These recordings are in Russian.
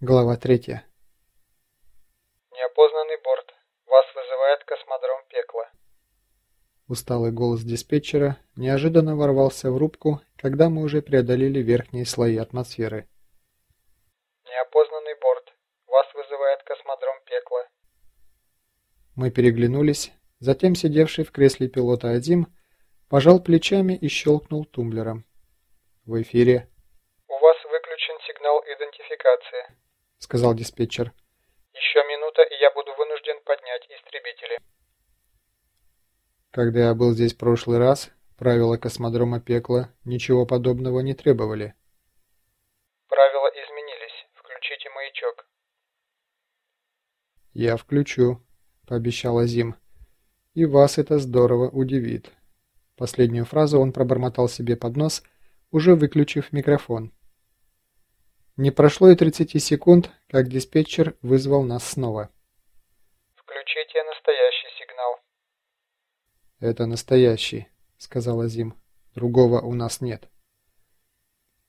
Глава третья. Неопознанный борт. Вас вызывает космодром пекла. Усталый голос диспетчера неожиданно ворвался в рубку, когда мы уже преодолели верхние слои атмосферы. Неопознанный борт. Вас вызывает космодром пекла. Мы переглянулись, затем сидевший в кресле пилота Адим пожал плечами и щелкнул тумблером. В эфире. У вас выключен сигнал идентификации. — сказал диспетчер. «Еще минута, и я буду вынужден поднять истребители». Когда я был здесь в прошлый раз, правила космодрома Пекла ничего подобного не требовали. «Правила изменились. Включите маячок». «Я включу», — пообещал Азим. «И вас это здорово удивит». Последнюю фразу он пробормотал себе под нос, уже выключив микрофон. Не прошло и 30 секунд, как диспетчер вызвал нас снова. «Включите настоящий сигнал». «Это настоящий», — сказал Азим. «Другого у нас нет».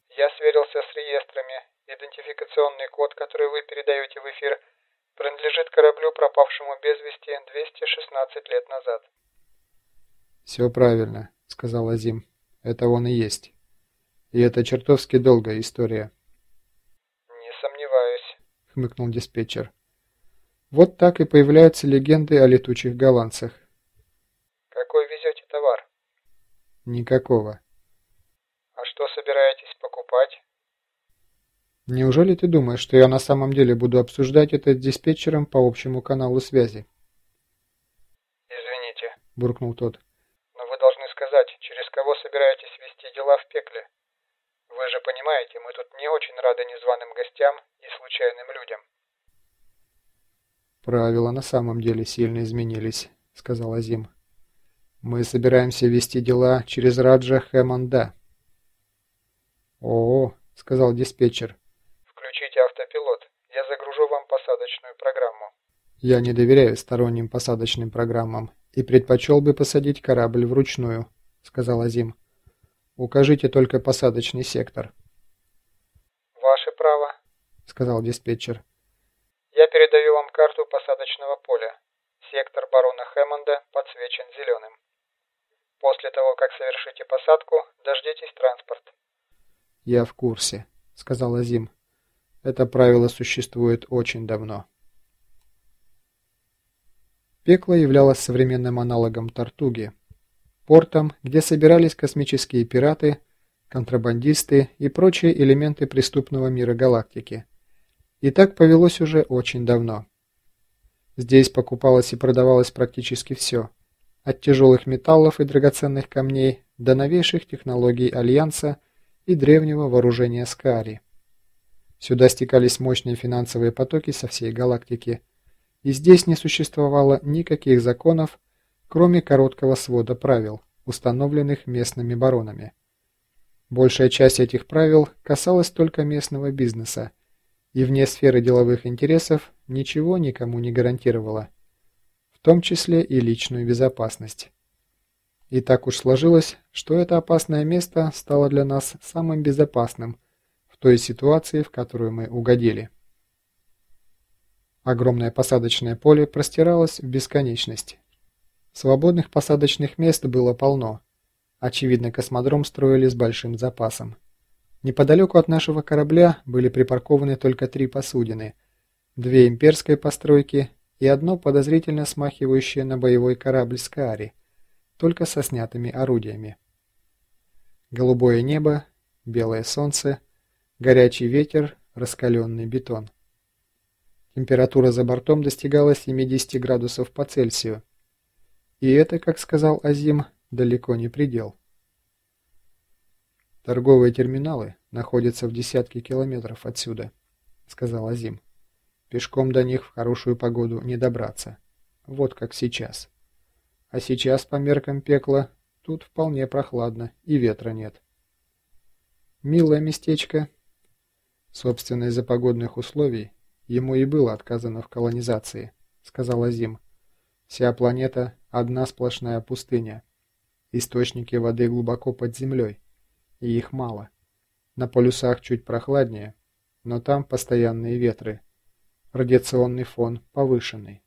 «Я сверился с реестрами. Идентификационный код, который вы передаете в эфир, принадлежит кораблю, пропавшему без вести 216 лет назад». «Все правильно», — сказал Азим. «Это он и есть. И это чертовски долгая история» хмыкнул диспетчер. Вот так и появляются легенды о летучих голландцах. Какой везете товар? Никакого. А что собираетесь покупать? Неужели ты думаешь, что я на самом деле буду обсуждать это с диспетчером по общему каналу связи? Извините, буркнул тот. Но вы должны сказать, через кого собираетесь вести дела в пекле. Вы же понимаете, мы тут не очень рады незваным гостям и случайным людям. Правила на самом деле сильно изменились, сказал Азим. Мы собираемся вести дела через Раджа Хэмонда. О, сказал диспетчер. Включите автопилот. Я загружу вам посадочную программу. Я не доверяю сторонним посадочным программам и предпочел бы посадить корабль вручную, сказал Азим. Укажите только посадочный сектор. Ваше право, сказал диспетчер. Я передаю вам карту посадочного поля. Сектор барона Хэммонда подсвечен зеленым. После того, как совершите посадку, дождитесь транспорт. Я в курсе, сказал Азим. Это правило существует очень давно. Пекло являлось современным аналогом Тартуги, портом, где собирались космические пираты, контрабандисты и прочие элементы преступного мира галактики. И так повелось уже очень давно. Здесь покупалось и продавалось практически все, от тяжелых металлов и драгоценных камней до новейших технологий Альянса и древнего вооружения Скари. Сюда стекались мощные финансовые потоки со всей галактики, и здесь не существовало никаких законов, кроме короткого свода правил, установленных местными баронами. Большая часть этих правил касалась только местного бизнеса, и вне сферы деловых интересов ничего никому не гарантировала, в том числе и личную безопасность. И так уж сложилось, что это опасное место стало для нас самым безопасным в той ситуации, в которую мы угодили. Огромное посадочное поле простиралось в бесконечность. Свободных посадочных мест было полно. Очевидно, космодром строили с большим запасом. Неподалеку от нашего корабля были припаркованы только три посудины. Две имперской постройки и одно подозрительно смахивающее на боевой корабль Скаари, только со снятыми орудиями. Голубое небо, белое солнце, горячий ветер, раскаленный бетон. Температура за бортом достигала 70 градусов по Цельсию, и это, как сказал Азим, далеко не предел. Торговые терминалы находятся в десятке километров отсюда, сказал Азим. Пешком до них в хорошую погоду не добраться. Вот как сейчас. А сейчас по меркам пекла тут вполне прохладно и ветра нет. Милое местечко. Собственно, из-за погодных условий ему и было отказано в колонизации, сказал Азим. Вся планета – одна сплошная пустыня. Источники воды глубоко под землей, и их мало. На полюсах чуть прохладнее, но там постоянные ветры. Радиационный фон повышенный.